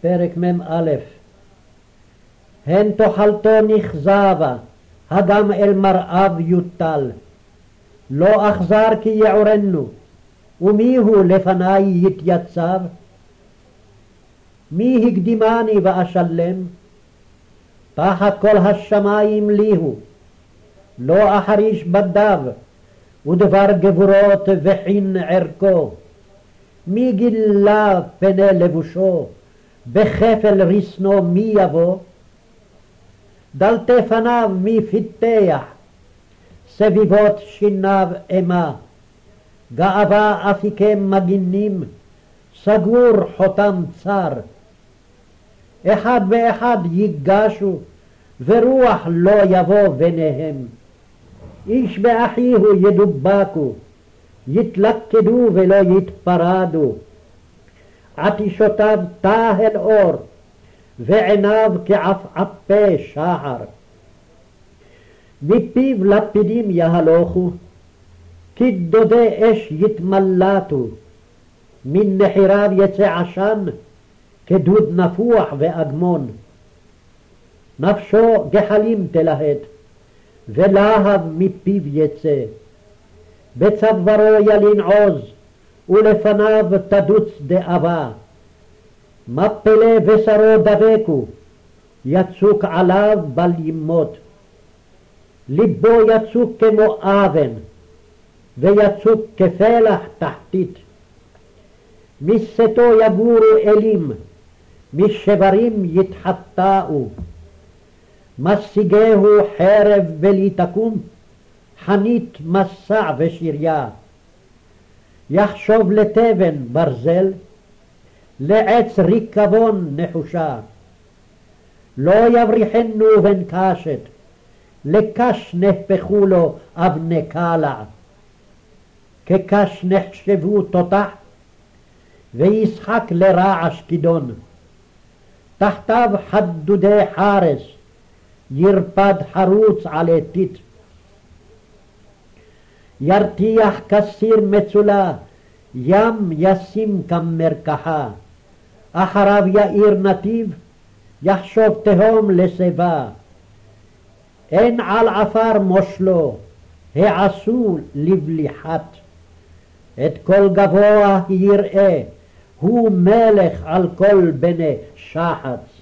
פרק מ"א הן תאכלתו נכזבה, הגם אל מרעיו יוטל. לא אכזר כי יעורנו, ומי הוא לפני יתייצב? מי הקדימני ואשלם? תחת כל השמיים לי הוא, לא אחריש בדיו, ודבר גבורות וחין ערכו. מי גילה פני לבושו, בכפל רסנו מי יבוא? דלתי פניו מי פיתח, סביבות שיניו אימה. גאווה אפיקי מגינים, סגור חותם צר. אחד ואחד ייגשו, ורוח לא יבוא ביניהם. איש באחיהו ידובקו, יתלכדו ולא יתפרדו. עטישותיו תהל אור, ועיניו כעפעפי שחר. מפיו לפידים יהלוכו, כדודי אש יתמלטו, מן נחיריו יצא עשן, כדוד נפוח ואגמון. נפשו גחלים תלהט, ולהב מפיו יצא. בצווארו ילין עוז, ולפניו תדוץ דאבה. מפלי בשרו דבקו, יצוק עליו בל ימות. ליבו יצוק כמו אבן, ויצוק כפלח תחתית. משאתו יגורו אלים, משברים יתחטאו. משיגהו חרב ולי תקום, חנית מסע ושריה. יחשוב לתבן ברזל, לעץ ריקבון נחושה. לא יבריחנו בן קשת, לקש נהפכו לו אבני קלע. כקש נחשבו תותח, וישחק לרעש כידון. תחתיו חדודי חרס, ירפד חרוץ על עתית. ירתיח כסיר מצולע, ים ישים כמרקחה. אחריו יאיר נתיב, יחשוב תהום לשיבה. אין על עפר מושלו, העשו לבליחת. את כל גבוה יראה, הוא מלך על כל בני שחץ.